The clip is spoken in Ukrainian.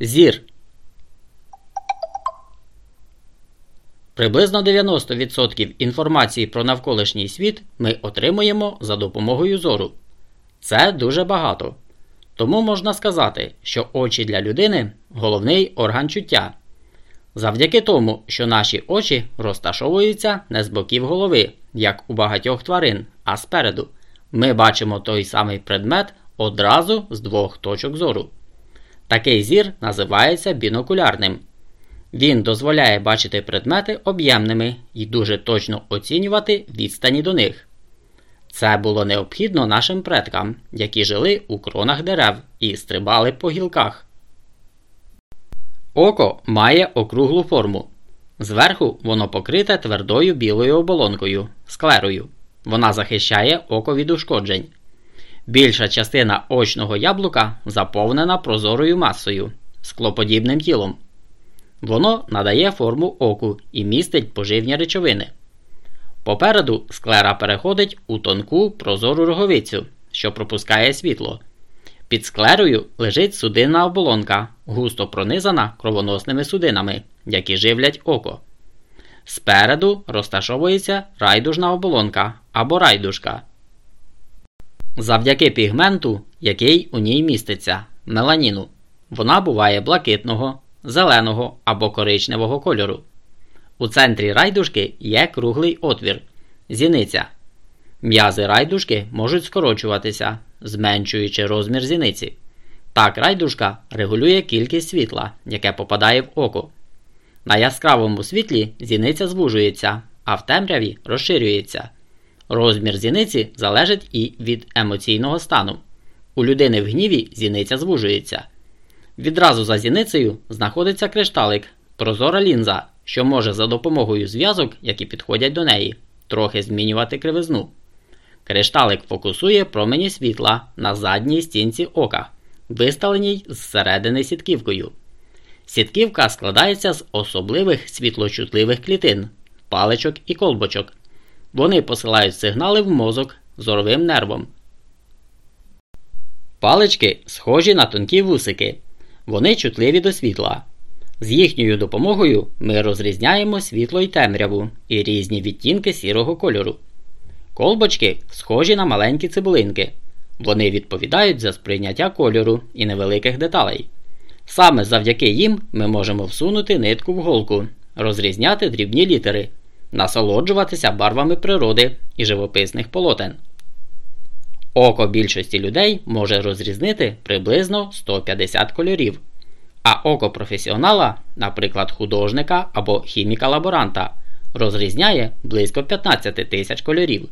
Зір. Приблизно 90% інформації про навколишній світ ми отримуємо за допомогою зору. Це дуже багато. Тому можна сказати, що очі для людини головний орган чуття. Завдяки тому, що наші очі розташовуються не з боків голови, як у багатьох тварин, а спереду, ми бачимо той самий предмет одразу з двох точок зору. Такий зір називається бінокулярним. Він дозволяє бачити предмети об'ємними і дуже точно оцінювати відстані до них. Це було необхідно нашим предкам, які жили у кронах дерев і стрибали по гілках. Око має округлу форму. Зверху воно покрите твердою білою оболонкою склерою. Вона захищає око від ушкоджень. Більша частина очного яблука заповнена прозорою масою, склоподібним тілом. Воно надає форму оку і містить поживні речовини. Попереду склера переходить у тонку прозору роговицю, що пропускає світло. Під склерою лежить судинна оболонка, густо пронизана кровоносними судинами, які живлять око. Спереду розташовується райдужна оболонка або райдужка. Завдяки пігменту, який у ній міститься меланіну, вона буває блакитного, зеленого або коричневого кольору. У центрі райдужки є круглий отвір зіниця. М'язи райдужки можуть скорочуватися, зменшуючи розмір зіниці. Так райдужка регулює кількість світла, яке попадає в око. На яскравому світлі зіниця звужується, а в темряві розширюється. Розмір зіниці залежить і від емоційного стану. У людини в гніві зіниця звужується. Відразу за зіницею знаходиться кришталик, прозора лінза, що може за допомогою зв'язок, які підходять до неї, трохи змінювати кривизну. Кришталик фокусує промені світла на задній стінці ока, виставленій зсередини сітківкою. Сітківка складається з особливих світлочутливих клітин, паличок і колбочок. Вони посилають сигнали в мозок зоровим нервом. Палички схожі на тонкі вусики. Вони чутливі до світла. З їхньою допомогою ми розрізняємо світло й темряву і різні відтінки сірого кольору. Колбочки схожі на маленькі цибулинки. Вони відповідають за сприйняття кольору і невеликих деталей. Саме завдяки їм ми можемо всунути нитку в голку, розрізняти дрібні літери, насолоджуватися барвами природи і живописних полотен. Око більшості людей може розрізнити приблизно 150 кольорів, а око професіонала, наприклад, художника або хіміка-лаборанта, розрізняє близько 15 тисяч кольорів.